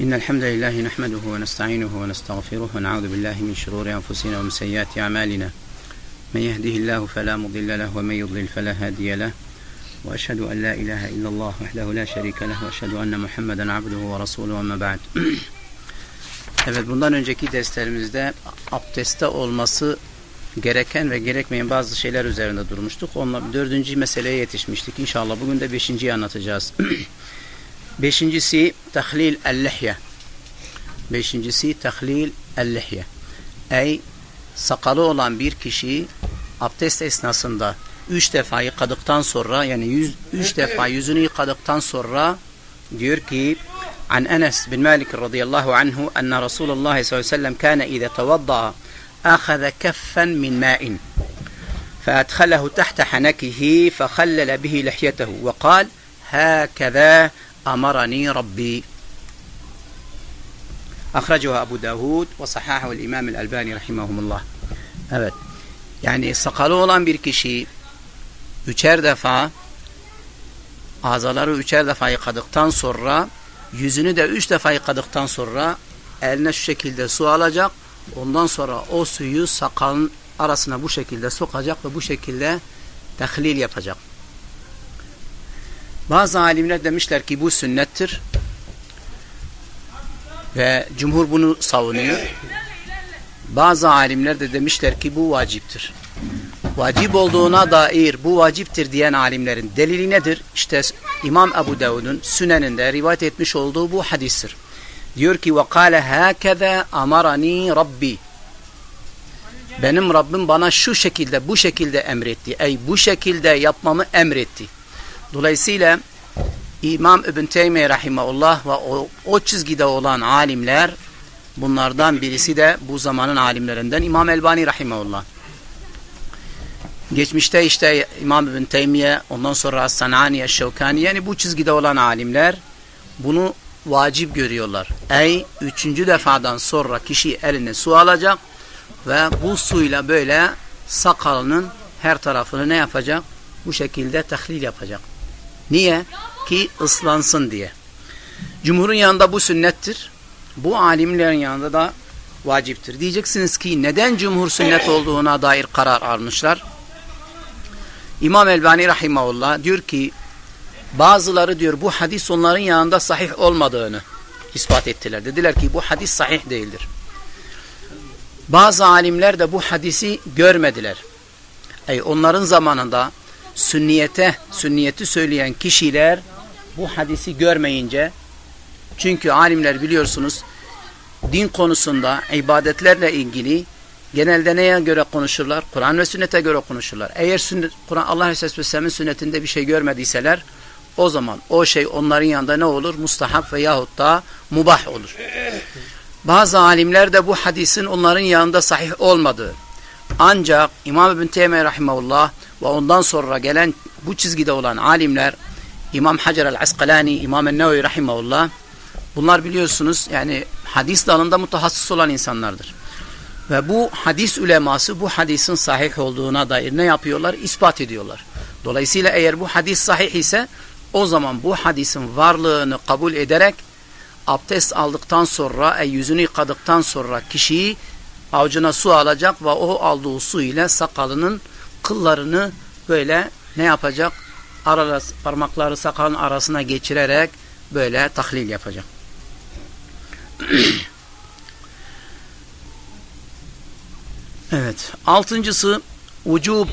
إن الحمد لله نحمده ونستعينه ونستغفره ونعوذ بالله من شرور أنفسنا ومن سيئات أعمالنا من يهده الله فلا مضل له ومن يضلل فلا هادي له وأشهد أن لا إله إلا الله وحده لا şerike leh ve eşhedü enne Muhammeden abduhu ve rasuluhu amma ba'd. Evet bundan önceki derslerimizde abdeste olması gereken ve gerekmeyen bazı şeyler üzerinde durmuştuk. Onunla dördüncü meseleye yetişmiştik. İnşallah bugün de beşinciyi anlatacağız. Beşincisi tahlil el-lihye. Beşincisi tahlil el-lihye. Ey sakalı olan bir kişi abdest esnasında üç defa yıkadıktan sonra yani yüz, üç defa yüzünü yıkadıktan sonra diyor ki عن أنس بن مالك رضي الله عنه أن رسول الله صلى الله عليه وسلم كان إذا توضأ أخذ كفا من ماء فأدخله تحت حنكه فخلل به لحيته وقال هكذا أمرني ربي أخرجه أبو داود وصححه الإمام الألباني رحمهم الله Evet. Yani sakalı olan bir kişi üçer defa azaları üçer defa yıkadıktan sonra yüzünü de üç defa yıkadıktan sonra eline şu şekilde su alacak. Ondan sonra o suyu sakalın arasına bu şekilde sokacak ve bu şekilde tahlil yapacak. Bazı alimler demişler ki bu sünnettir. Ve cumhur bunu savunuyor. Bazı alimler de demişler ki bu vaciptir. Vacip olduğuna dair bu vaciptir diyen alimlerin delili nedir? İşte İmam Ebu Davud'un süneninde rivayet etmiş olduğu bu hadistir. Diyor ki وَقَالَ هَكَذَا أَمَرَنِي Rabbi. Benim Rabbim bana şu şekilde, bu şekilde emretti. Ey bu şekilde yapmamı emretti. Dolayısıyla İmam İbn Teymiye Rahimahullah ve o, o çizgide olan alimler bunlardan birisi de bu zamanın alimlerinden İmam Elbani Rahimahullah. Geçmişte işte İmam İbn Teymiye, ondan sonra As-Sanani, Şevkani yani bu çizgide olan alimler bunu vacip görüyorlar. Ey üçüncü defadan sonra kişi eline su alacak ve bu suyla böyle sakalının her tarafını ne yapacak? Bu şekilde tahlil yapacak. Niye? Ki ıslansın diye. Cumhurun yanında bu sünnettir. Bu alimlerin yanında da vaciptir. Diyeceksiniz ki neden cumhur sünnet olduğuna dair karar almışlar? İmam Elbani Rahimahullah diyor ki bazıları diyor bu hadis onların yanında sahih olmadığını ispat ettiler. Dediler ki bu hadis sahih değildir. Bazı alimler de bu hadisi görmediler. Ey onların zamanında sünniyete, sünniyeti söyleyen kişiler bu hadisi görmeyince çünkü alimler biliyorsunuz din konusunda ibadetlerle ilgili genelde neye göre konuşurlar? Kur'an ve sünnete göre konuşurlar. Eğer sünnet, Kur'an Allah Resulü Vesselam'ın sünnetinde bir şey görmediyseler o zaman o şey onların yanında ne olur? Mustahap veyahut da mubah olur. Bazı alimler de bu hadisin onların yanında sahih olmadığı. Ancak İmam İbn Teymiye Rahimahullah ve ondan sonra gelen bu çizgide olan alimler İmam Hacer el-Asqalani, İmam el-Nevi Rahimahullah bunlar biliyorsunuz yani hadis dalında mutahassıs olan insanlardır. Ve bu hadis uleması bu hadisin sahih olduğuna dair ne yapıyorlar? İspat ediyorlar. Dolayısıyla eğer bu hadis sahih ise o zaman bu hadisin varlığını kabul ederek abdest aldıktan sonra, e, yüzünü yıkadıktan sonra kişiyi avucuna su alacak ve o aldığı su ile sakalının kıllarını böyle ne yapacak? Arası, parmakları sakalın arasına geçirerek böyle tahlil yapacak. evet. Altıncısı vücub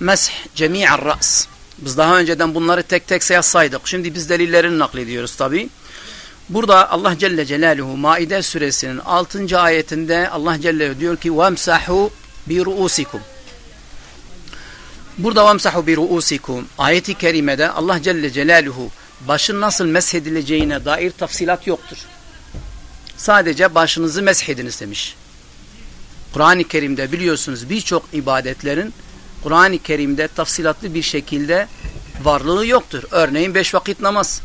mesh cemi'ar ra's. Biz daha önceden bunları tek tek sayasaydık. Şimdi biz delillerini naklediyoruz tabi. Burada Allah Celle Celaluhu Maide suresinin 6. ayetinde Allah Celle diyor ki وَمْسَحُوا بِرُؤُسِكُمْ Burada vemsahu bi ruusikum ayeti kerimede Allah Celle Celaluhu başın nasıl meshedileceğine dair tafsilat yoktur. Sadece başınızı meshediniz demiş. Kur'an-ı Kerim'de biliyorsunuz birçok ibadetlerin Kur'an-ı Kerim'de tafsilatlı bir şekilde varlığı yoktur. Örneğin beş vakit namaz.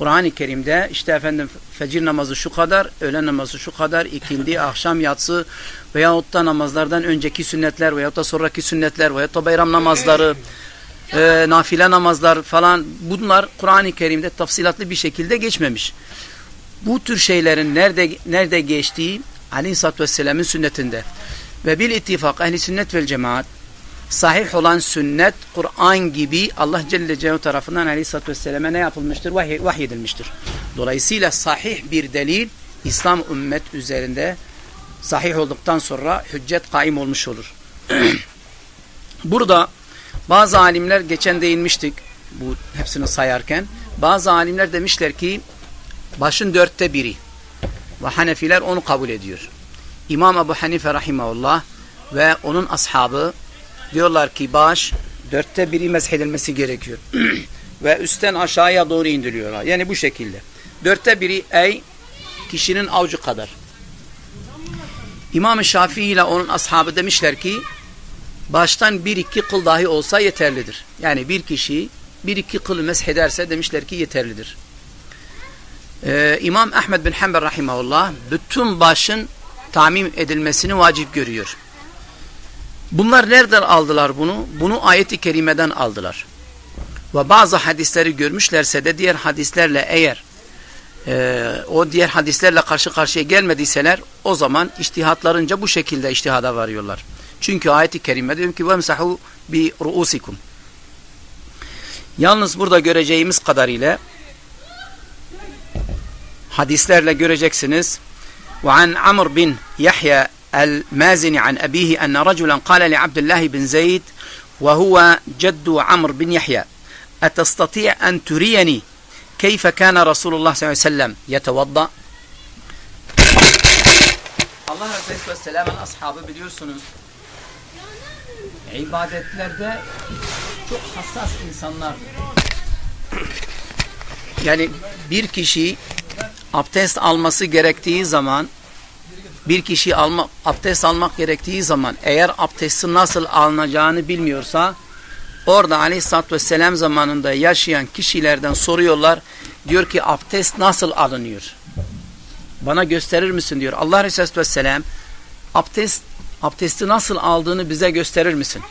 Kur'an-ı Kerim'de işte efendim fecir namazı şu kadar, öğlen namazı şu kadar, ikindi, akşam yatsı veyahut da namazlardan önceki sünnetler veyahut da sonraki sünnetler veyahut da bayram namazları e, nafile namazlar falan bunlar Kur'an-ı Kerim'de tafsilatlı bir şekilde geçmemiş. Bu tür şeylerin nerede nerede geçtiği Aleyhisselatü Vesselam'ın sünnetinde ve bil ittifak ehli sünnet vel cemaat sahih olan sünnet Kur'an gibi Allah Celle Celaluhu tarafından Aleyhisselatü Vesselam'a ne yapılmıştır? Vahiy, vahyedilmiştir. Dolayısıyla sahih bir delil İslam ümmet üzerinde sahih olduktan sonra hüccet kaim olmuş olur. Burada bazı alimler geçen değinmiştik bu hepsini sayarken bazı alimler demişler ki başın dörtte biri ve Hanefiler onu kabul ediyor. İmam Ebu Hanife rahimahullah ve onun ashabı diyorlar ki baş dörtte biri mezhedilmesi gerekiyor. ve üstten aşağıya doğru indiriyorlar. Yani bu şekilde. Dörtte biri ey kişinin avucu kadar. İmam-ı Şafii ile onun ashabı demişler ki baştan bir iki kıl dahi olsa yeterlidir. Yani bir kişi bir iki kıl meshederse demişler ki yeterlidir. Ee, İmam Ahmed bin Hanbel rahimahullah bütün başın tamim edilmesini vacip görüyor. Bunlar nereden aldılar bunu? Bunu ayet-i kerimeden aldılar. Ve bazı hadisleri görmüşlerse de diğer hadislerle eğer e, o diğer hadislerle karşı karşıya gelmediyseler o zaman iştihatlarınca bu şekilde iştihada varıyorlar. Çünkü ayet-i kerime diyor ki وَمْسَحُوا بِرُؤُسِكُمْ Yalnız burada göreceğimiz kadarıyla hadislerle göreceksiniz. وعن عمر بن يحيى المازني عن أبيه أن رجلا قال لعبد الله بن زيد وهو جد عمرو بن يحيى أتستطيع أن تريني كيف كان رسول الله صلى الله عليه وسلم يتوضأ الله عليه وسلم أصحابه biliyorsunuz ibadetlerde çok hassas insanlar. Yani bir kişi abdest alması gerektiği zaman bir kişi alma, abdest almak gerektiği zaman eğer abdestin nasıl alınacağını bilmiyorsa orada aleyhissalatü vesselam zamanında yaşayan kişilerden soruyorlar. Diyor ki abdest nasıl alınıyor? Bana gösterir misin diyor. Allah aleyhissalatü vesselam abdest, abdesti nasıl aldığını bize gösterir misin?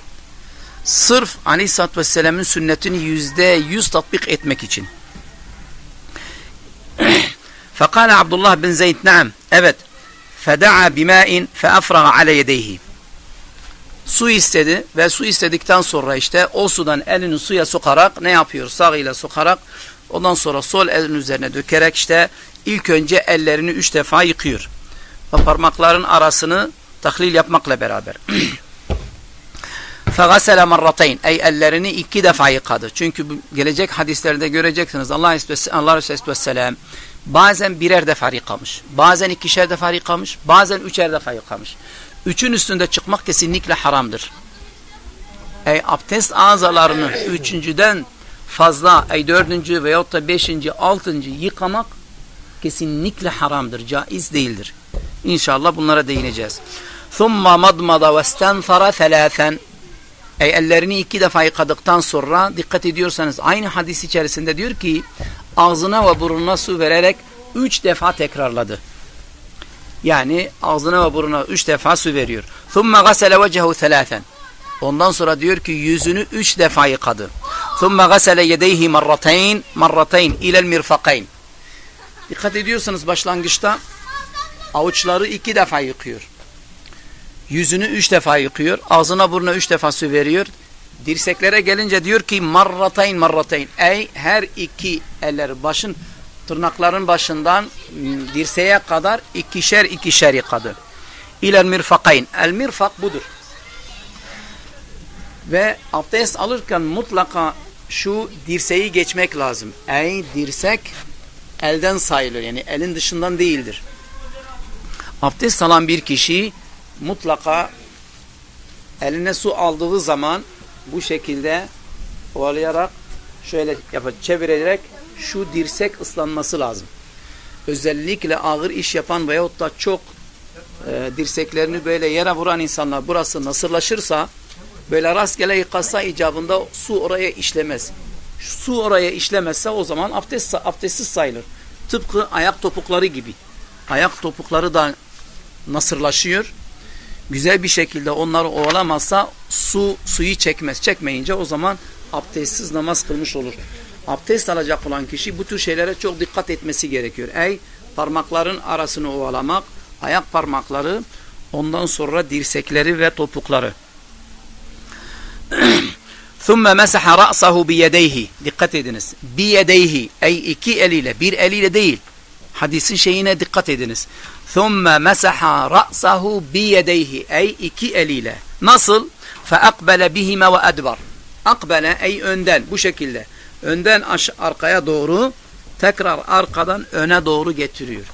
Sırf aleyhissalatü vesselamın sünnetini yüzde yüz tatbik etmek için. Fakale Abdullah bin Zeyd naam. Evet. فدعا بماء فأفرغ على يديه su istedi ve su istedikten sonra işte o sudan elini suya sokarak ne yapıyor? Sağ ile sokarak ondan sonra sol elin üzerine dökerek işte ilk önce ellerini üç defa yıkıyor. Ve parmakların arasını tahlil yapmakla beraber. فَغَسَلَ مَرَّتَيْنِ Ey ellerini iki defa yıkadı. Çünkü gelecek hadislerde göreceksiniz. Allah Allah Resulü Vesselam bazen birer defa yıkamış. Bazen ikişer defa yıkamış. Bazen üçer defa yıkamış. Üçün üstünde çıkmak kesinlikle haramdır. Ey abdest azalarını üçüncüden fazla, ey dördüncü veyahut da beşinci, altıncı yıkamak kesinlikle haramdır. Caiz değildir. İnşallah bunlara değineceğiz. ثُمَّ مَضْمَضَ وَاسْتَنْفَرَ ثَلَاثًا Ey ellerini iki defa yıkadıktan sonra dikkat ediyorsanız aynı hadis içerisinde diyor ki ağzına ve burnuna su vererek üç defa tekrarladı. Yani ağzına ve burnuna üç defa su veriyor. ثُمَّ غَسَلَ وَجَهُ ثَلَاثًا Ondan sonra diyor ki yüzünü üç defa yıkadı. ثُمَّ غَسَلَ يَدَيْهِ مَرَّتَيْنِ مَرَّتَيْنِ اِلَى الْمِرْفَقَيْنِ Dikkat ediyorsanız başlangıçta avuçları iki defa yıkıyor. Yüzünü üç defa yıkıyor. Ağzına burnuna üç defa su veriyor. Dirseklere gelince diyor ki marratayn marratayn. Ey her iki eller başın tırnakların başından dirseğe kadar ikişer ikişer yıkadı. İlel mirfakayn. El mirfak budur. Ve abdest alırken mutlaka şu dirseği geçmek lazım. Ey dirsek elden sayılır. Yani elin dışından değildir. Abdest alan bir kişi mutlaka eline su aldığı zaman bu şekilde ovalayarak şöyle yapıp çevirerek şu dirsek ıslanması lazım. Özellikle ağır iş yapan veyahut da çok e, dirseklerini böyle yere vuran insanlar burası nasırlaşırsa böyle rastgele yıkasa icabında su oraya işlemez. Su oraya işlemezse o zaman abdest, abdestsiz sayılır. Tıpkı ayak topukları gibi. Ayak topukları da nasırlaşıyor Güzel bir şekilde onları ovalamazsa su suyu çekmez. Çekmeyince o zaman abdestsiz namaz kılmış olur. Abdest alacak olan kişi bu tür şeylere çok dikkat etmesi gerekiyor. Ey parmakların arasını ovalamak, ayak parmakları, ondan sonra dirsekleri ve topukları. ثُمَّ مَسَحَ رَأْسَهُ بِيَدَيْهِ Dikkat ediniz. بِيَدَيْهِ Ey iki eliyle, bir eliyle değil. Hadisin şeyine dikkat ediniz. ثُمَّ مَسَحَ رَأْسَهُ بِيَدَيْهِ Ey iki eliyle. Nasıl? فَأَقْبَلَ بِهِمَ وَأَدْبَرْ Akbele ey önden bu şekilde. Önden aş arkaya doğru tekrar arkadan öne doğru getiriyor.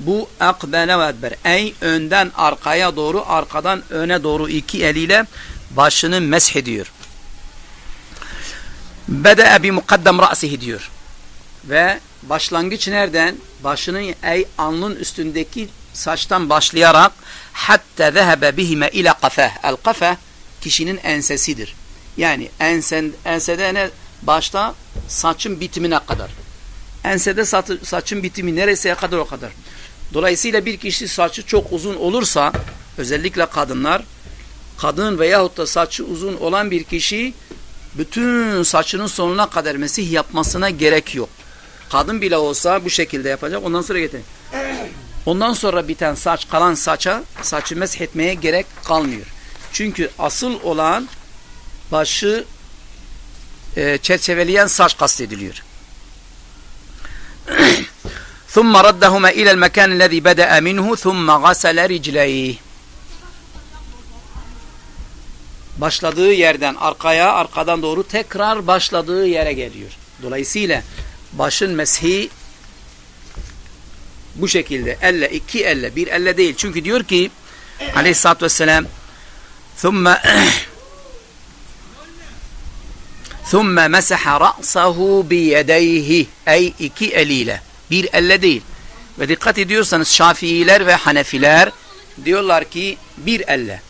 Bu akbele ve edber. Ey önden arkaya doğru arkadan öne doğru iki eliyle başını mesh ediyor. Bede'e bi mukaddem ra'sihi diyor. Ve başlangıç nereden? Başının ey alnın üstündeki saçtan başlayarak hatta zehebe bihime ila kafeh. El kafeh kişinin ensesidir. Yani ensen, ensede ne? Başta saçın bitimine kadar. Ensede saçı, saçın bitimi nereseye kadar o kadar. Dolayısıyla bir kişi saçı çok uzun olursa özellikle kadınlar kadın veyahut da saçı uzun olan bir kişi bütün saçının sonuna kadar mesih yapmasına gerek yok. Kadın bile olsa bu şekilde yapacak. Ondan sonra getirin. Ondan sonra biten saç kalan saça saçı mesh etmeye gerek kalmıyor. Çünkü asıl olan başı e, çerçeveleyen saç kastediliyor. ثم ردهما إلى المكان الذي بدأ منه ثم غسل رجليه başladığı yerden arkaya, arkadan doğru tekrar başladığı yere geliyor. Dolayısıyla başın meshi bu şekilde elle, iki elle, bir elle değil. Çünkü diyor ki aleyhissalatü vesselam ثُمَّ ثُمَّ مَسَحَ رَأْسَهُ بِيَدَيْهِ Ey iki eliyle. Bir elle değil. Ve dikkat ediyorsanız Şafiiler ve Hanefiler diyorlar ki bir elle.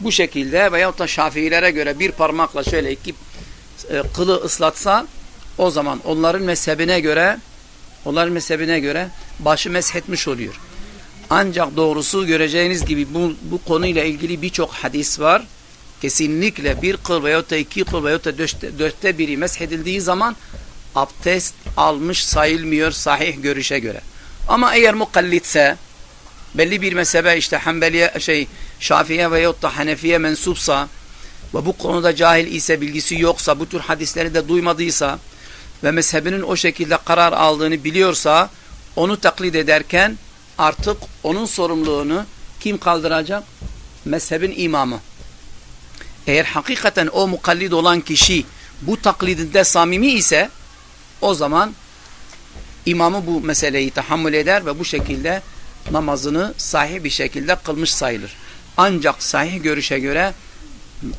Bu şekilde veyahut da Şafiilere göre bir parmakla şöyle iki e, kılı ıslatsa o zaman onların mezhebine göre onların mezhebine göre başı meshetmiş oluyor. Ancak doğrusu göreceğiniz gibi bu, bu konuyla ilgili birçok hadis var. Kesinlikle bir kıl veyahut da iki kıl veyahut da dörtte, dörtte biri meshedildiği zaman abdest almış sayılmıyor sahih görüşe göre. Ama eğer mukallitse belli bir mezhebe işte Hanbeliye şey Şafiye veyahut da Hanefiye mensupsa ve bu konuda cahil ise bilgisi yoksa bu tür hadisleri de duymadıysa ve mezhebinin o şekilde karar aldığını biliyorsa onu taklit ederken artık onun sorumluluğunu kim kaldıracak? Mezhebin imamı. Eğer hakikaten o mukallid olan kişi bu taklidinde samimi ise o zaman imamı bu meseleyi tahammül eder ve bu şekilde namazını sahih bir şekilde kılmış sayılır. Ancak sahih görüşe göre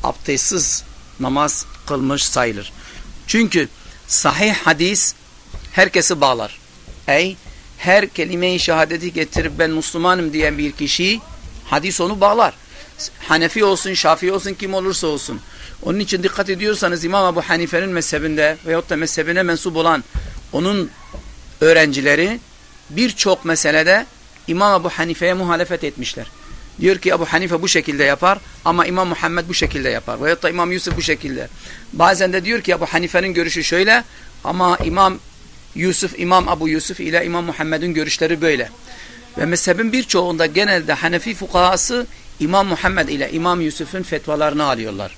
abdestsiz namaz kılmış sayılır. Çünkü sahih hadis herkesi bağlar. Ey her kelime-i şehadeti getirip ben Müslümanım diyen bir kişi hadis onu bağlar. Hanefi olsun, Şafii olsun, kim olursa olsun. Onun için dikkat ediyorsanız İmam Ebu Hanife'nin mezhebinde veyahut da mezhebine mensup olan onun öğrencileri birçok meselede İmam Ebu Hanife'ye muhalefet etmişler. Diyor ki Ebu Hanife bu şekilde yapar ama İmam Muhammed bu şekilde yapar. Veyahut da İmam Yusuf bu şekilde. Bazen de diyor ki Ebu Hanife'nin görüşü şöyle ama İmam Yusuf, İmam Ebu Yusuf ile İmam Muhammed'in görüşleri böyle. Ve mezhebin birçoğunda genelde Hanefi fukahası İmam Muhammed ile İmam Yusuf'un fetvalarını alıyorlar.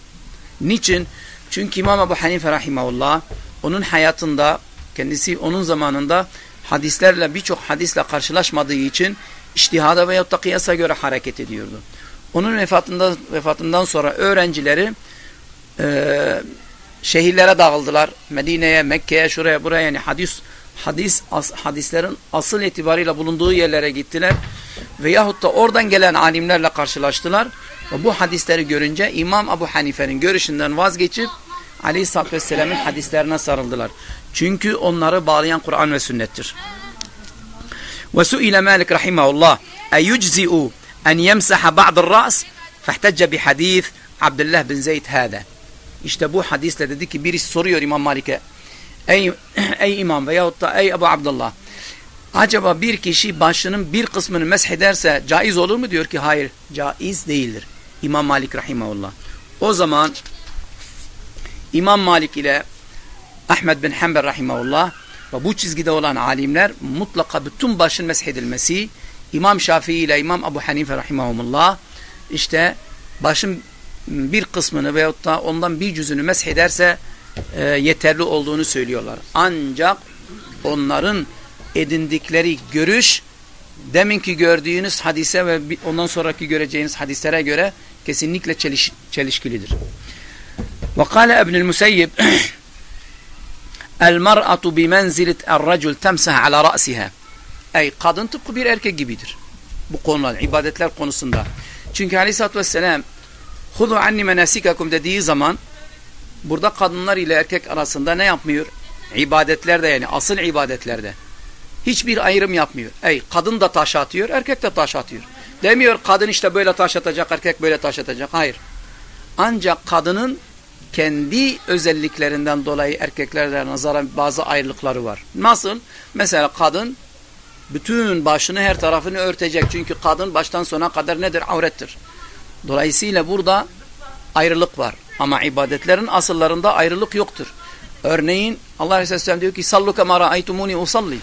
Niçin? Çünkü İmam Ebu Hanife rahimahullah onun hayatında kendisi onun zamanında hadislerle birçok hadisle karşılaşmadığı için iştihada veyahut da kıyasa göre hareket ediyordu. Onun vefatından, vefatından sonra öğrencileri e, şehirlere dağıldılar. Medine'ye, Mekke'ye, şuraya, buraya yani hadis hadis as, hadislerin asıl itibariyle bulunduğu yerlere gittiler. Veyahut da oradan gelen alimlerle karşılaştılar. Ve bu hadisleri görünce İmam Ebu Hanife'nin görüşünden vazgeçip Aleyhisselatü Vesselam'ın hadislerine sarıldılar. Çünkü onları bağlayan Kur'an ve sünnettir. Ve suile Malik rahimahullah eyuczi'u en yemsaha ba'd'ır ra's fehtecce bi hadis Abdullah bin Zeyd hâde. İşte bu hadisle dedi ki birisi soruyor İmam Malik'e ey, ey imam veyahut da ey Ebu Abdullah acaba bir kişi başının bir kısmını mesh ederse caiz olur mu? Diyor ki hayır caiz değildir. İmam Malik rahimahullah. O zaman İmam Malik ile Ahmed bin Hanbel rahimahullah ve bu çizgide olan alimler mutlaka bütün başın meshedilmesi İmam Şafii ile İmam Ebu Hanife rahimahumullah işte başın bir kısmını veyahut da ondan bir cüzünü meshederse e, yeterli olduğunu söylüyorlar. Ancak onların edindikleri görüş deminki gördüğünüz hadise ve ondan sonraki göreceğiniz hadislere göre kesinlikle çeliş, çelişkilidir. El mar'atu bi menzilit er racul temsah ala ra'siha. Ey kadın tıpkı bir erkek gibidir. Bu konular, ibadetler konusunda. Çünkü aleyhissalatü vesselam hudu anni menasikakum dediği zaman burada kadınlar ile erkek arasında ne yapmıyor? İbadetlerde yani asıl ibadetlerde. Hiçbir ayrım yapmıyor. Ey kadın da taş atıyor, erkek de taş atıyor. Demiyor kadın işte böyle taş atacak, erkek böyle taş atacak. Hayır. Ancak kadının kendi özelliklerinden dolayı erkeklerle nazaran bazı ayrılıkları var. Nasıl? Mesela kadın bütün başını her tarafını örtecek. Çünkü kadın baştan sona kadar nedir? Avrettir. Dolayısıyla burada ayrılık var. Ama ibadetlerin asıllarında ayrılık yoktur. Örneğin Allah Resulü diyor ki sallu kemara aytumuni usalli.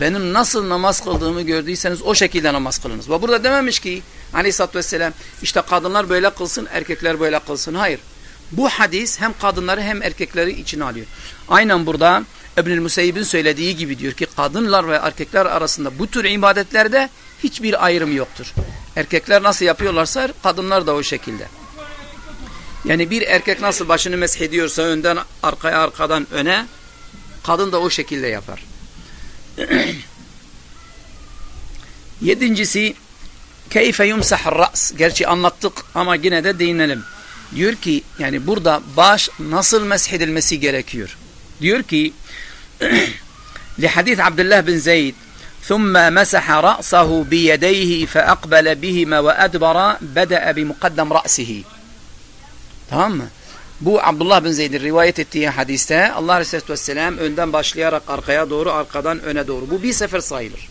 Benim nasıl namaz kıldığımı gördüyseniz o şekilde namaz kılınız. Ve burada dememiş ki Aleyhisselatü Vesselam işte kadınlar böyle kılsın erkekler böyle kılsın. Hayır. Bu hadis hem kadınları hem erkekleri içine alıyor. Aynen burada İbnül Museyyib'in söylediği gibi diyor ki kadınlar ve erkekler arasında bu tür ibadetlerde hiçbir ayrım yoktur. Erkekler nasıl yapıyorlarsa kadınlar da o şekilde. Yani bir erkek nasıl başını meshediyorsa önden arkaya arkadan öne kadın da o şekilde yapar. Yedincisi keyfe yumsah ras. Gerçi anlattık ama yine de değinelim Diyor ki yani burada baş nasıl meshedilmesi gerekiyor. Diyor ki لحديث عبد الله بن زيد ثم مسح رأسه بيديه فأقبل بهما وأدبر بدأ بمقدم رأسه Tamam mı? Bu Abdullah bin Zeyd'in rivayet ettiği hadiste Allah Resulü Vesselam önden başlayarak arkaya doğru, arkadan öne doğru. Bu bir sefer sayılır.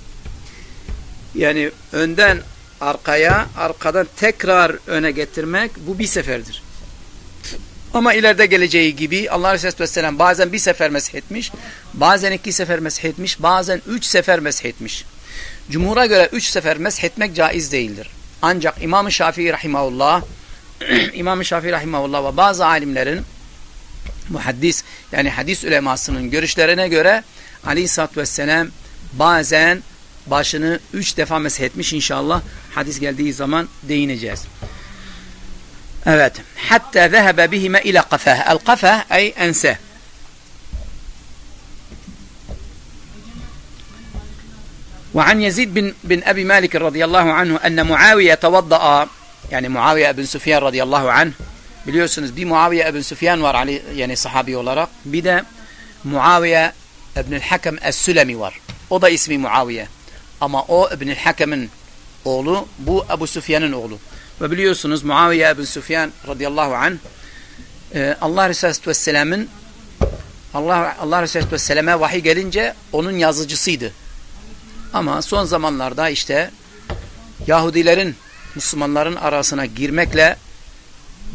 Yani önden arkaya, arkadan tekrar öne getirmek bu bir seferdir. Ama ileride geleceği gibi Allah Resulü Vesselam bazen bir sefer meshetmiş, bazen iki sefer meshetmiş, bazen üç sefer meshetmiş. Cumhur'a göre üç sefer meshetmek caiz değildir. Ancak İmam-ı Şafii Rahimahullah İmam-ı Şafii Rahimahullah ve bazı alimlerin muhaddis yani hadis ulemasının görüşlerine göre Aleyhisselatü Vesselam bazen başını üç defa meshetmiş inşallah hadis geldiği zaman değineceğiz. أبات. حتى ذهب بهما إلى قفاه. القفاه أي أنساه. وعن يزيد بن, بن أبي مالك رضي الله عنه أن معاوية توضأ. يعني معاوية بن سفيان رضي الله عنه. بليوسنس دي معاوية بن سفيان وار علي يعني صحابي والرق بدا معاوية بن الحكم السلمي وار. أو اسمي معاوية. أما أو ابن الحكم أولو بو أبو سفيان أولو. Ve biliyorsunuz Muaviye bin Süfyan radıyallahu anh e, Allah Resulü Vesselam'ın Allah, Allah Resulü Vesselam'a vahiy gelince onun yazıcısıydı. Ama son zamanlarda işte Yahudilerin Müslümanların arasına girmekle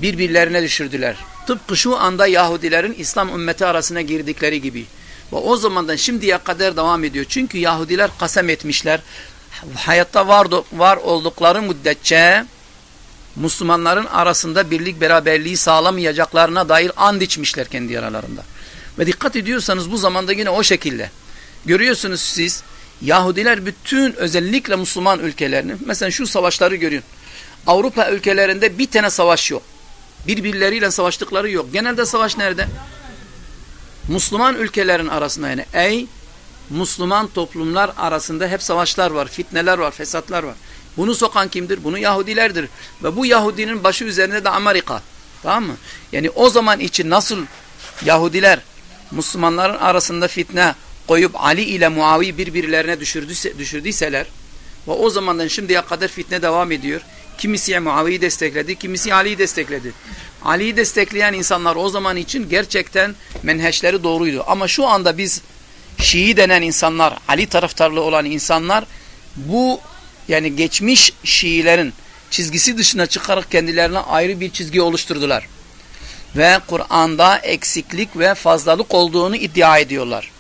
birbirlerine düşürdüler. Tıpkı şu anda Yahudilerin İslam ümmeti arasına girdikleri gibi. Ve o zamandan şimdiye kadar devam ediyor. Çünkü Yahudiler kasem etmişler. Hayatta var, var oldukları müddetçe Müslümanların arasında birlik beraberliği sağlamayacaklarına dair and içmişler kendi aralarında. Ve dikkat ediyorsanız bu zamanda yine o şekilde. Görüyorsunuz siz Yahudiler bütün özellikle Müslüman ülkelerini mesela şu savaşları görün. Avrupa ülkelerinde bir tane savaş yok. Birbirleriyle savaştıkları yok. Genelde savaş nerede? Müslüman ülkelerin arasında yani ey Müslüman toplumlar arasında hep savaşlar var, fitneler var, fesatlar var. Bunu sokan kimdir? Bunu Yahudilerdir. Ve bu Yahudinin başı üzerinde de Amerika. Tamam mı? Yani o zaman için nasıl Yahudiler Müslümanların arasında fitne koyup Ali ile Muavi birbirlerine düşürdüyse, düşürdüyseler ve o zamandan şimdiye kadar fitne devam ediyor. Kimisi Muavi'yi destekledi, kimisi Ali'yi destekledi. Ali'yi destekleyen insanlar o zaman için gerçekten menheşleri doğruydu. Ama şu anda biz Şii denen insanlar, Ali taraftarlı olan insanlar bu yani geçmiş Şiilerin çizgisi dışına çıkarak kendilerine ayrı bir çizgi oluşturdular. ve Kur'an'da eksiklik ve fazlalık olduğunu iddia ediyorlar.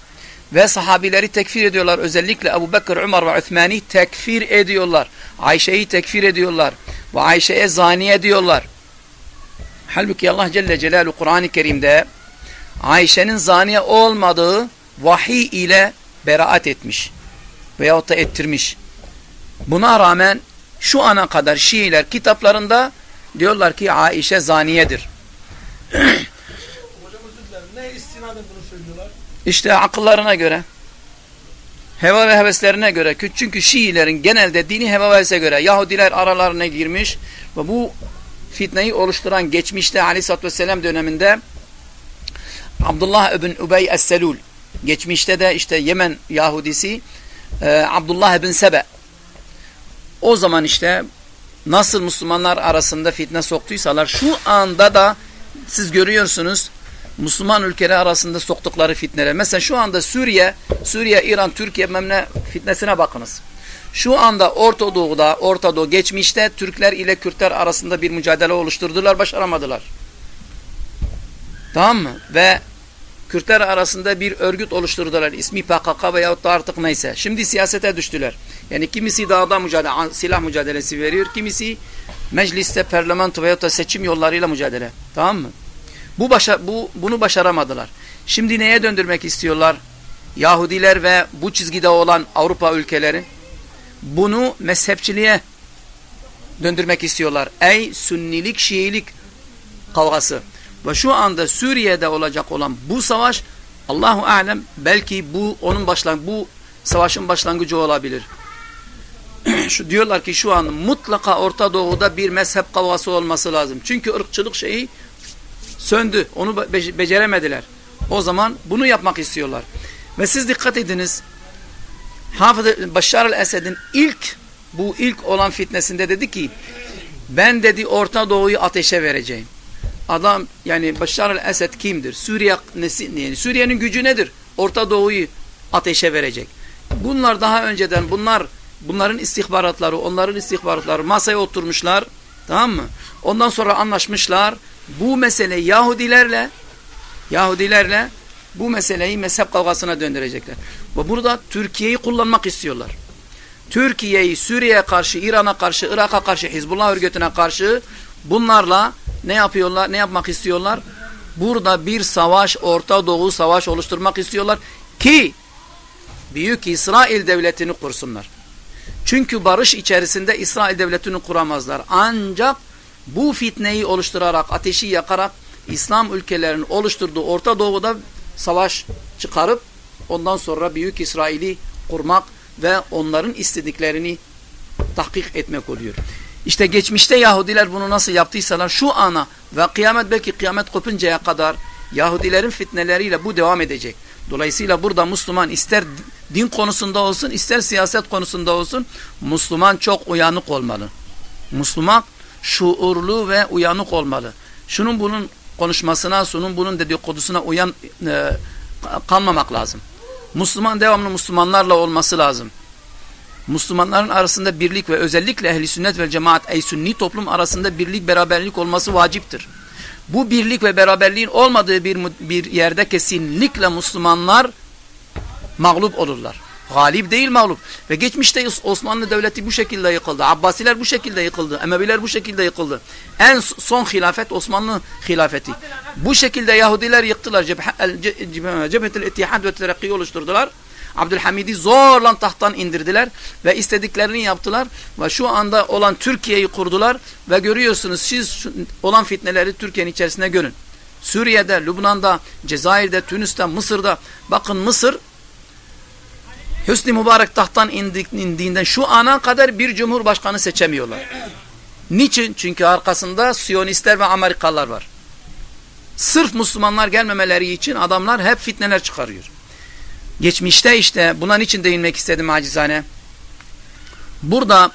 Ve sahabileri tekfir ediyorlar. Özellikle Ebu Bekir, Umar ve Üthmani tekfir ediyorlar. Ayşe'yi tekfir ediyorlar. Ve Ayşe'ye zaniye diyorlar. Halbuki Allah Celle Celaluhu Kur'an-ı Kerim'de Ayşe'nin zaniye olmadığı vahiy ile beraat etmiş. Veyahut da ettirmiş. Buna rağmen şu ana kadar Şiiler kitaplarında diyorlar ki Ayşe zaniyedir. İşte akıllarına göre, heva ve heveslerine göre, çünkü Şiilerin genelde dini heva ve hevese göre Yahudiler aralarına girmiş ve bu fitneyi oluşturan geçmişte aleyhissalatü vesselam döneminde Abdullah ibn Ubey es-Selul geçmişte de işte Yemen Yahudisi e, Abdullah ibn Sebe o zaman işte nasıl Müslümanlar arasında fitne soktuysalar şu anda da siz görüyorsunuz Müslüman ülkeler arasında soktukları fitneler. Mesela şu anda Suriye, Suriye, İran, Türkiye memle fitnesine bakınız. Şu anda Orta Doğu'da, Orta Doğu geçmişte Türkler ile Kürtler arasında bir mücadele oluşturdular, başaramadılar. Tamam mı? Ve Kürtler arasında bir örgüt oluşturdular. İsmi PKK veyahut da artık neyse. Şimdi siyasete düştüler. Yani kimisi dağda mücadele, silah mücadelesi veriyor. Kimisi mecliste, parlamento veyahut da seçim yollarıyla mücadele. Tamam mı? Bu, başa, bu Bunu başaramadılar. Şimdi neye döndürmek istiyorlar? Yahudiler ve bu çizgide olan Avrupa ülkeleri bunu mezhepçiliğe döndürmek istiyorlar. Ey sünnilik, şiilik kavgası. Ve şu anda Suriye'de olacak olan bu savaş Allahu alem belki bu onun başlang bu savaşın başlangıcı olabilir. şu diyorlar ki şu an mutlaka Orta Doğu'da bir mezhep kavgası olması lazım. Çünkü ırkçılık şeyi söndü. Onu be beceremediler. O zaman bunu yapmak istiyorlar. Ve siz dikkat ediniz. Hafız Başar el-Esed'in ilk bu ilk olan fitnesinde dedi ki ben dedi Orta Doğu'yu ateşe vereceğim. Adam yani Başar el-Esed kimdir? Suriye yani Suriye'nin gücü nedir? Orta Doğu'yu ateşe verecek. Bunlar daha önceden bunlar bunların istihbaratları, onların istihbaratları masaya oturmuşlar. Tamam mı? Ondan sonra anlaşmışlar. Bu mesele Yahudilerle Yahudilerle bu meseleyi mezhep kavgasına döndürecekler. Ve burada Türkiye'yi kullanmak istiyorlar. Türkiye'yi Suriye'ye karşı, İran'a karşı, Irak'a karşı, Hizbullah örgütüne karşı bunlarla ne yapıyorlar, ne yapmak istiyorlar? Burada bir savaş, Orta Doğu savaş oluşturmak istiyorlar ki Büyük İsrail devletini kursunlar. Çünkü barış içerisinde İsrail devletini kuramazlar. Ancak bu fitneyi oluşturarak, ateşi yakarak İslam ülkelerinin oluşturduğu Orta Doğu'da savaş çıkarıp ondan sonra Büyük İsrail'i kurmak ve onların istediklerini tahkik etmek oluyor. İşte geçmişte Yahudiler bunu nasıl yaptıysalar şu ana ve kıyamet belki kıyamet kopuncaya kadar Yahudilerin fitneleriyle bu devam edecek. Dolayısıyla burada Müslüman ister din konusunda olsun ister siyaset konusunda olsun Müslüman çok uyanık olmalı. Müslüman şuurlu ve uyanık olmalı. Şunun bunun konuşmasına, şunun bunun dedikodusuna uyan e, kalmamak lazım. Müslüman devamlı Müslümanlarla olması lazım. Müslümanların arasında birlik ve özellikle ehli sünnet ve cemaat ey sünni toplum arasında birlik beraberlik olması vaciptir. Bu birlik ve beraberliğin olmadığı bir, bir yerde kesinlikle Müslümanlar mağlup olurlar. Galip değil mağlup. Ve geçmişte Osmanlı Devleti bu şekilde yıkıldı. Abbasiler bu şekilde yıkıldı. Emeviler bu şekilde yıkıldı. En son hilafet Osmanlı hilafeti. Bu şekilde Yahudiler yıktılar. Cebhetel İttihad ve Terakki'yi oluşturdular. Abdülhamid'i zorla tahttan indirdiler ve istediklerini yaptılar ve şu anda olan Türkiye'yi kurdular ve görüyorsunuz siz olan fitneleri Türkiye'nin içerisine görün. Suriye'de, Lübnan'da, Cezayir'de, Tunus'ta, Mısır'da bakın Mısır Hüsnü Mübarek tahttan indiğinden şu ana kadar bir cumhurbaşkanı seçemiyorlar. Niçin? Çünkü arkasında Siyonistler ve Amerikalılar var. Sırf Müslümanlar gelmemeleri için adamlar hep fitneler çıkarıyor. Geçmişte işte buna niçin değinmek istedim acizane. Burada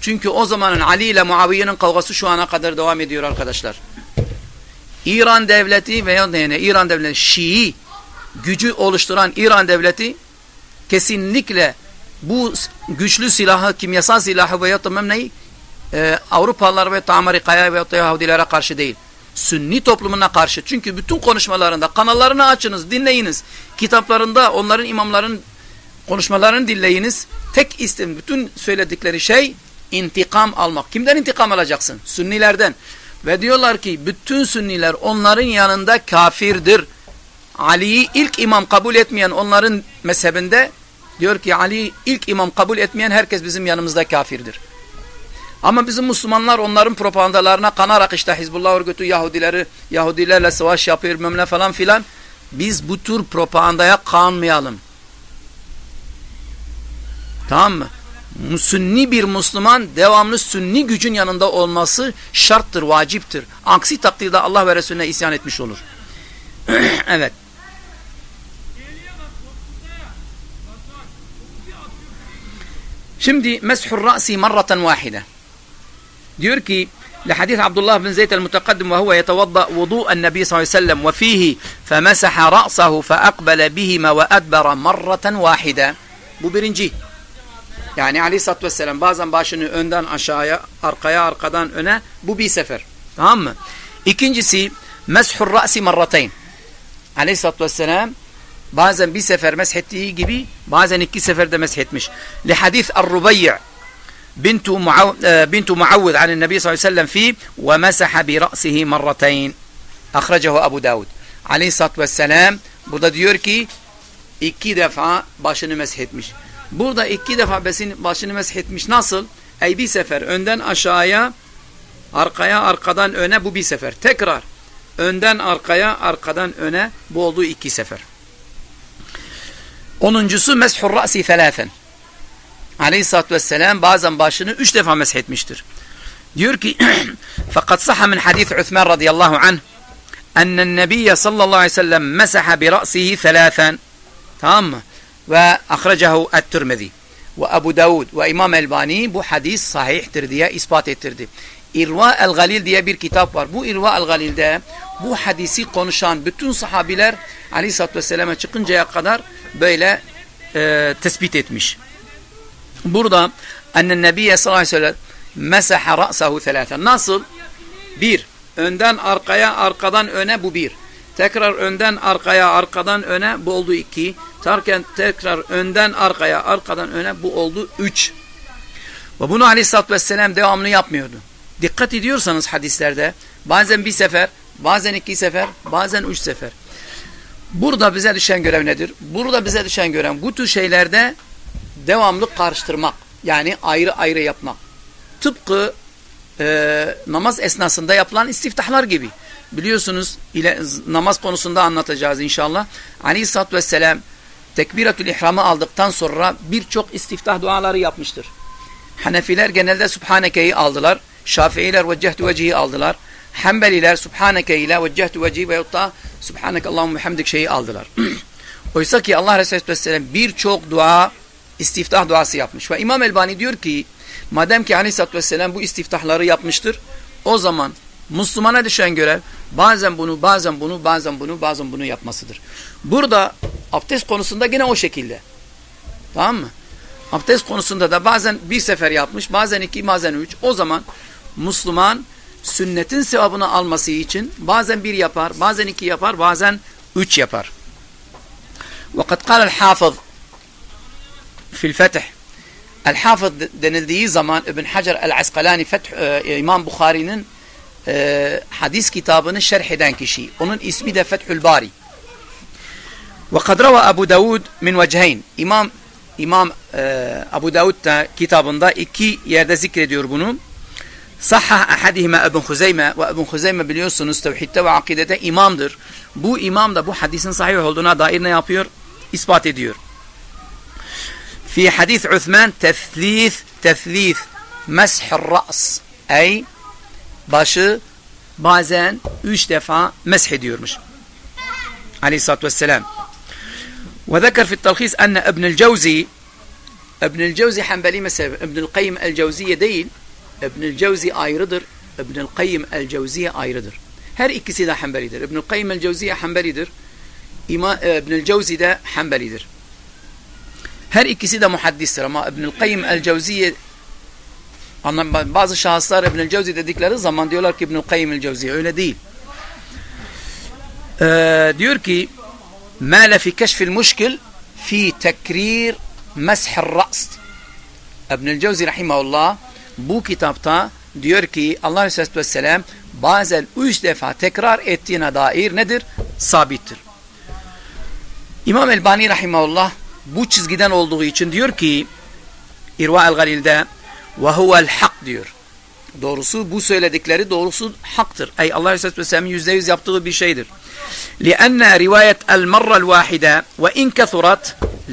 çünkü o zamanın Ali ile Muaviye'nin kavgası şu ana kadar devam ediyor arkadaşlar. İran devleti veya yani İran devleti Şii gücü oluşturan İran devleti kesinlikle bu güçlü silahı, kimyasal silahı veya da memneyi e, Avrupalılar ve Amerika'ya veya da Yahudilere karşı değil. Sünni toplumuna karşı. Çünkü bütün konuşmalarında kanallarını açınız, dinleyiniz. Kitaplarında onların imamların konuşmalarını dinleyiniz. Tek istem bütün söyledikleri şey intikam almak. Kimden intikam alacaksın? Sünnilerden. Ve diyorlar ki bütün sünniler onların yanında kafirdir. Ali'yi ilk imam kabul etmeyen onların mezhebinde diyor ki Ali ilk imam kabul etmeyen herkes bizim yanımızda kafirdir. Ama bizim Müslümanlar onların propagandalarına kanarak işte Hizbullah örgütü Yahudileri Yahudilerle savaş yapıyor memle falan filan. Biz bu tür propagandaya kanmayalım. Tamam mı? Sünni bir Müslüman devamlı sünni gücün yanında olması şarttır, vaciptir. Aksi takdirde Allah ve Resulüne isyan etmiş olur. evet. Şimdi meshur ra'si marratan vahide. Ki لحديث عبد الله بن زيد المتقدم وهو يتوضأ وضوء النبي صلى الله عليه وسلم وفيه فمسح رأسه فأقبل بهما وأدبر مرة واحدة bu birinci yani aleyhissalatü vesselam bazen başını önden aşağıya arkaya arkadan öne bu bir sefer tamam mı İkincisi meshur ra'si marrateyn aleyhissalatü vesselam bazen bir sefer meshettiği gibi bazen iki seferde meshetmiş li hadis ar-rubayy' بنت معو... بنت معوذ عن النبي صلى الله عليه وسلم فيه ومسح برأسه مرتين أخرجه أبو داود عليه الصلاة والسلام burada diyor ki iki defa başını meshetmiş. Burada iki defa başını meshetmiş. Nasıl? Ey bir sefer önden aşağıya arkaya arkadan öne bu bir sefer. Tekrar önden arkaya arkadan öne bu olduğu iki sefer. Onuncusu meshur ra'si thelâfen. Aleyhisselatü Vesselam bazen başını üç defa meshetmiştir. Diyor ki fakat sahha min hadis Uthman radıyallahu anh ennen nebiyye sallallahu aleyhi ve sellem mesaha bi ra'sihi thelâfen tamam mı? Ve ahrecehu et-Tirmizi ve Ebu Davud ve İmam Elbani bu hadis sahihtir diye ispat ettirdi. İrva el-Galil diye bir kitap var. Bu İrva el-Galil'de bu hadisi konuşan bütün sahabiler Aleyhisselatü Vesselam'a çıkıncaya kadar böyle e, tespit etmiş. Burada ennen nebiye sallallahu aleyhi ve sellem mesaha ra'sahu thelâfen. Nasıl? Bir. Önden arkaya, arkadan öne bu bir. Tekrar önden arkaya, arkadan öne bu oldu iki. Tarken tekrar önden arkaya, arkadan öne bu oldu üç. Ve bunu aleyhissalatü vesselam devamlı yapmıyordu. Dikkat ediyorsanız hadislerde bazen bir sefer, bazen iki sefer, bazen üç sefer. Burada bize düşen görev nedir? Burada bize düşen görev bu tür şeylerde devamlı karıştırmak. Yani ayrı ayrı yapmak. Tıpkı e, namaz esnasında yapılan istiftahlar gibi. Biliyorsunuz ile, namaz konusunda anlatacağız inşallah. Aleyhisselatü Vesselam tekbiratül ihramı aldıktan sonra birçok istiftah duaları yapmıştır. Hanefiler genelde Subhaneke'yi aldılar. Şafiiler veccehtu vecihi aldılar. Hanbeliler Subhaneke ile veccehtu vecihi veyahut da Subhaneke Allahümme hamdik şeyi aldılar. Oysa ki Allah Resulü Vesselam birçok dua istiftah duası yapmış. Ve İmam Elbani diyor ki madem ki aleyhissalatü vesselam bu istiftahları yapmıştır o zaman Müslümana düşen görev bazen bunu bazen bunu bazen bunu bazen bunu yapmasıdır. Burada abdest konusunda gene o şekilde. Tamam mı? Abdest konusunda da bazen bir sefer yapmış bazen iki bazen üç. O zaman Müslüman sünnetin sevabını alması için bazen bir yapar bazen iki yapar bazen üç yapar. وقد قال الحافظ fil feth El-Hafız denildiği zaman İbn Hacer el-Askalani Feth, e, İmam Bukhari'nin e, hadis kitabını şerh eden kişi. Onun ismi de Fethül Bari. Ve kad rava Ebu Davud min vecehayn. İmam İmam e, Ebu Davud da kitabında iki yerde zikrediyor bunu. Sahha ahadihime Ebu Huzeyme ve Ebu Huzeyme biliyorsunuz tevhidde ve akidede imamdır. Bu imam da bu hadisin sahih olduğuna dair ne yapıyor? İspat ediyor. في حديث عثمان تثليث تثليث مسح الرأس أي başı bazen üç defa mesh ediyormuş. Aleyhisselatü Vesselam. وذكر في التلخيص أن ابن الجوزي ابن الجوزي Hanbeli mezhebi ابن القيم الجوزية değil ابن الجوزي ayrıdır ابن القيم الجوزية ayrıdır. Her ikisi de Hanbelidir. ابن القيم الجوزية Hanbelidir. İma, ابن الجوزي de Hanbelidir. Her ikisi de muhaddistir ama İbnül Kayyim el-Cevziye bazı şahıslar İbnül Cevzi dedikleri zaman diyorlar ki İbnül Kayyim el-Cevziye öyle değil. Ee, diyor ki Mâle fi keşfil muşkil fi tekrir meshir ra's. İbnül Cevzi rahimahullah bu kitapta diyor ki Allah Aleyhisselatü Vesselam bazen üç defa tekrar ettiğine dair nedir? Sabittir. İmam Elbani Rahimahullah bu çizgiden olduğu için diyor ki İrva el-Galil'de ve huvel hak diyor. Doğrusu bu söyledikleri doğrusu haktır. Ey Allah Aleyhisselatü Vesselam'ın yüzde yüz yaptığı bir şeydir. لأن رواية المرة الواحدة وإن كثرت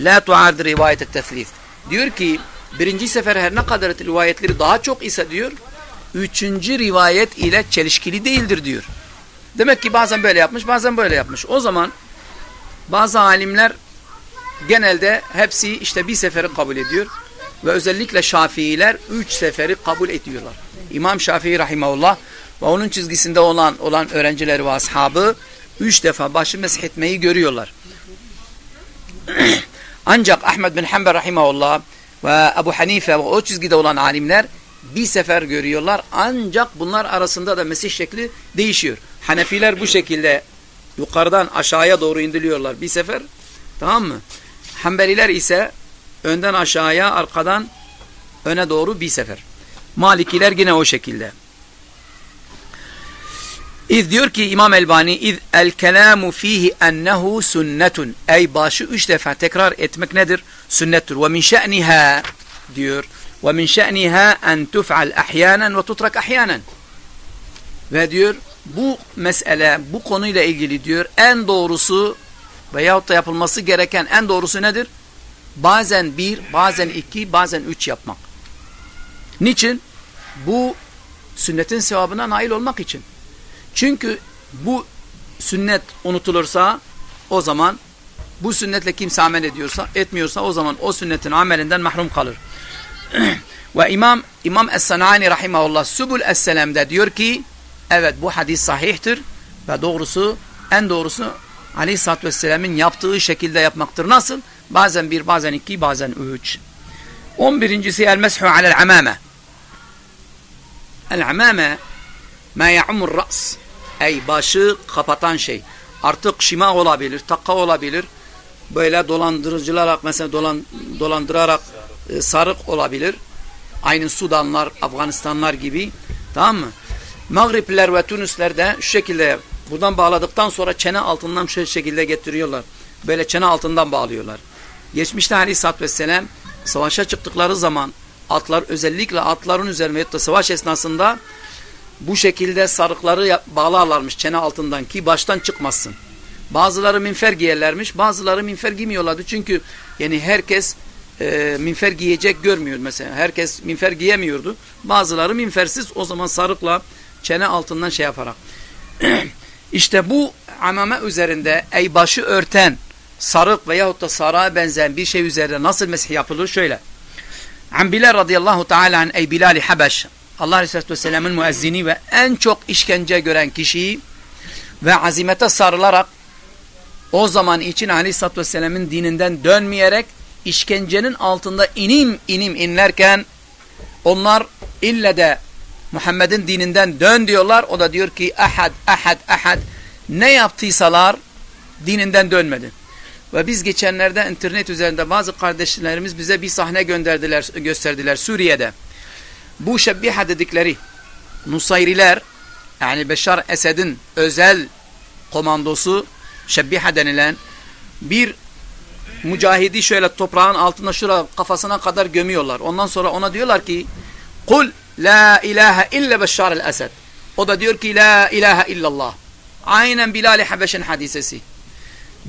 لا تعارض رواية التثليث. Diyor ki birinci sefer her ne kadar rivayetleri daha çok ise diyor üçüncü rivayet ile çelişkili değildir diyor. Demek ki bazen böyle yapmış bazen böyle yapmış. O zaman bazı alimler genelde hepsi işte bir seferi kabul ediyor ve özellikle Şafiiler üç seferi kabul ediyorlar. İmam Şafii rahimahullah ve onun çizgisinde olan olan öğrencileri ve ashabı üç defa başı mesh etmeyi görüyorlar. Ancak Ahmed bin Hanbel rahimahullah ve Ebu Hanife ve o çizgide olan alimler bir sefer görüyorlar. Ancak bunlar arasında da mesih şekli değişiyor. Hanefiler bu şekilde yukarıdan aşağıya doğru indiriyorlar bir sefer. Tamam mı? Hanbeliler ise önden aşağıya arkadan öne doğru bir sefer. Malikiler yine o şekilde. İz diyor ki İmam Elbani iz el kelamu fihi ennehu sünnetun. Ey başı üç defa tekrar etmek nedir? Sünnettir. Ve min şe'niha diyor. Ve min şe'niha en tuf'al ahyanen ve tutrak ahyanen. Ve diyor bu mesele bu konuyla ilgili diyor en doğrusu veyahut da yapılması gereken en doğrusu nedir? Bazen bir, bazen iki, bazen üç yapmak. Niçin? Bu sünnetin sevabına nail olmak için. Çünkü bu sünnet unutulursa o zaman bu sünnetle kimse amel ediyorsa etmiyorsa o zaman o sünnetin amelinden mahrum kalır. Ve İmam İmam Es-Sanani rahimahullah Subul Es-Selam'da diyor ki evet bu hadis sahihtir ve doğrusu en doğrusu Aleyhisselatü Vesselam'ın yaptığı şekilde yapmaktır. Nasıl? Bazen bir, bazen iki, bazen üç. On birincisi el-meshu alel amame. El-amame ma ya'umur ra's. Ey başı kapatan şey. Artık şima olabilir, takka olabilir. Böyle dolandırıcılarak mesela dolan, dolandırarak e, sarık olabilir. Aynı Sudanlar, Afganistanlar gibi. Tamam mı? Mağripler ve Tunusler de şu şekilde buradan bağladıktan sonra çene altından şu şekilde getiriyorlar. Böyle çene altından bağlıyorlar. Geçmişte Aleyhisselatü Vesselam savaşa çıktıkları zaman atlar özellikle atların üzerine da savaş esnasında bu şekilde sarıkları bağlarlarmış çene altından ki baştan çıkmasın. Bazıları minfer giyerlermiş, bazıları minfer giymiyorlardı. Çünkü yani herkes e, minfer giyecek görmüyor mesela. Herkes minfer giyemiyordu. Bazıları minfersiz o zaman sarıkla çene altından şey yaparak. işte bu amame üzerinde ey başı örten sarık veyahut da sarığa benzeyen bir şey üzerinde nasıl mesih yapılır? Şöyle. An Bilal radıyallahu teala an ey Bilal-i Habeş Allah Aleyhisselatü Vesselam'ın müezzini ve en çok işkence gören kişiyi ve azimete sarılarak o zaman için Aleyhisselatü Vesselam'ın dininden dönmeyerek işkencenin altında inim inim inlerken onlar ille de Muhammed'in dininden dön diyorlar. O da diyor ki ahad ahad ahad ne yaptıysalar dininden dönmedi. Ve biz geçenlerde internet üzerinde bazı kardeşlerimiz bize bir sahne gönderdiler, gösterdiler Suriye'de. Bu şebbiha dedikleri Nusayriler yani Beşar Esed'in özel komandosu şebbiha denilen bir mücahidi şöyle toprağın altında şura kafasına kadar gömüyorlar. Ondan sonra ona diyorlar ki kul la ilahe illa Beşar el-Esed. O da diyor ki la ilahe illallah. Aynen Bilal-i Habeş'in hadisesi.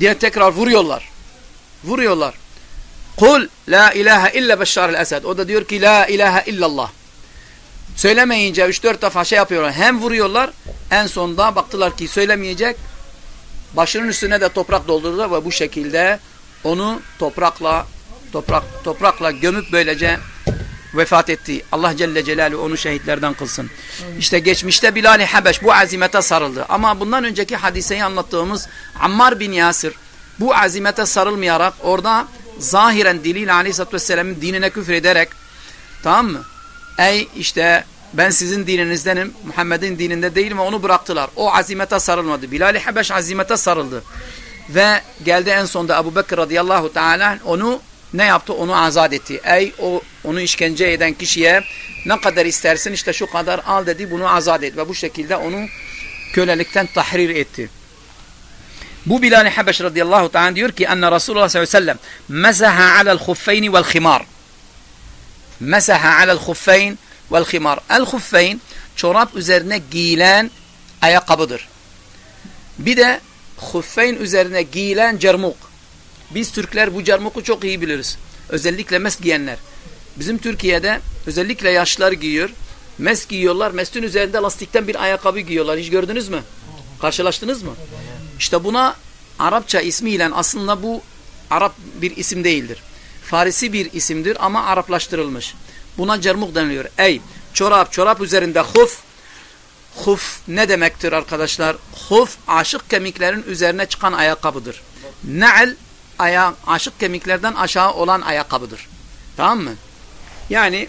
Diye tekrar vuruyorlar. Vuruyorlar. Kul la ilahe illa Beşar el-Esed. O da diyor ki la ilahe illallah. Söylemeyince 3-4 defa şey yapıyorlar. Hem vuruyorlar en sonunda baktılar ki söylemeyecek. Başının üstüne de toprak doldurdular ve bu şekilde onu toprakla toprak toprakla gömüp böylece vefat etti. Allah Celle Celaluhu onu şehitlerden kılsın. İşte geçmişte Bilal-i Habeş bu azimete sarıldı. Ama bundan önceki hadiseyi anlattığımız Ammar bin Yasir bu azimete sarılmayarak orada zahiren diliyle Aleyhisselatü Vesselam'ın dinine küfür ederek tamam mı? Ey işte ben sizin dininizdenim. Muhammed'in dininde değilim ve onu bıraktılar. O azimete sarılmadı. Bilal-i Habeş azimete sarıldı. Ve geldi en sonunda Ebu Bekir radıyallahu teala onu ne yaptı? Onu azat etti. Ey o onu işkence eden kişiye ne kadar istersin işte şu kadar al dedi bunu azat et. Ve bu şekilde onu kölelikten tahrir etti. Bu Bilal-i Habeş radıyallahu teala diyor ki enne Resulullah sallallahu aleyhi ve sellem mesaha alel huffeyni vel khimar. Mesaha alel huffeyn vel khimar. El huffeyn çorap üzerine giyilen ayakkabıdır. Bir de huffeyn üzerine giyilen cermuk. Biz Türkler bu cermuku çok iyi biliriz. Özellikle mes giyenler. Bizim Türkiye'de özellikle yaşlılar giyiyor. Mes giyiyorlar. Mestin üzerinde lastikten bir ayakkabı giyiyorlar. Hiç gördünüz mü? Karşılaştınız mı? İşte buna Arapça ismiyle aslında bu Arap bir isim değildir. Farisi bir isimdir ama Araplaştırılmış. Buna cermuk deniliyor. Ey çorap çorap üzerinde huf huf ne demektir arkadaşlar? Huf aşık kemiklerin üzerine çıkan ayakkabıdır. Ne'l aya aşık kemiklerden aşağı olan ayakkabıdır. Tamam mı? Yani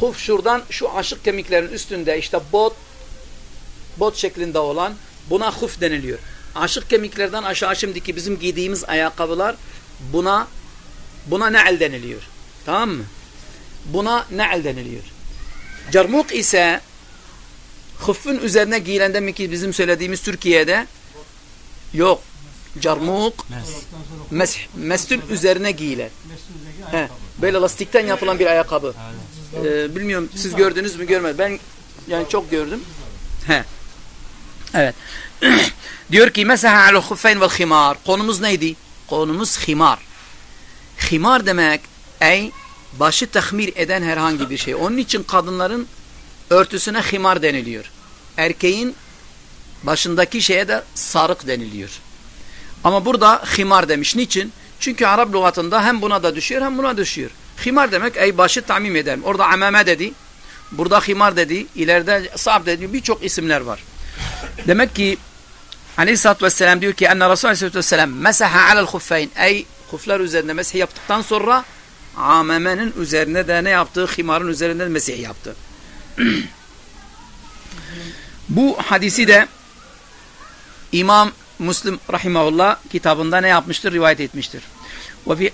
huf şuradan şu aşık kemiklerin üstünde işte bot bot şeklinde olan buna huf deniliyor. Aşık kemiklerden aşağı şimdiki bizim giydiğimiz ayakkabılar buna buna ne'l deniliyor. Tamam mı? Buna ne'l deniliyor. Cermuk ise hıffın üzerine giyilen demek ki bizim söylediğimiz Türkiye'de yok. Carmuk mes, mestün üzerine giyilen. He, böyle lastikten yapılan bir ayakkabı. Ee, bilmiyorum siz gördünüz mü görmediniz. Ben yani çok gördüm. He. Evet. Diyor ki mesaha alel huffeyn vel. Konumuz neydi? Konumuz himar. Himar demek ey başı tahmir eden herhangi bir şey. Onun için kadınların örtüsüne himar deniliyor. Erkeğin başındaki şeye de sarık deniliyor. Ama burada himar demiş. Niçin? Çünkü Arap lügatında hem buna da düşüyor hem buna düşüyor. Himar demek ey başı tamim eder. Orada amame dedi. Burada himar dedi. ileride sab dedi. Birçok isimler var. Demek ki Aleyhisselatü Vesselam diyor ki enne Resulü Aleyhisselatü Vesselam mesaha alel huffeyn ey huflar üzerinde mesih yaptıktan sonra amemenin üzerine de ne yaptı? Himarın üzerinde de mesih yaptı. Bu hadisi de İmam Müslim rahimahullah kitabında ne yapmıştır? Rivayet etmiştir. Ve fi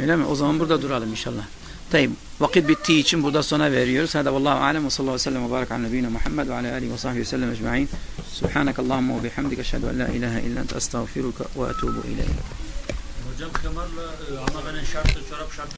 Öyle mi? O zaman burada duralım inşallah. Tayyip. Vakit bittiği için burada sona veriyoruz. Hada vallahu alem ve sallallahu aleyhi ve sellem ve barak ala nebiyina Muhammed ve ala alihi ve sahbihi ve sellem ecma'in. Subhanakallahumma ve bihamdika eşhedü en la ilahe illa ente estağfiruka ve etûbü ileyk. Hocam kemarla e, ama benim şartı çorap şartı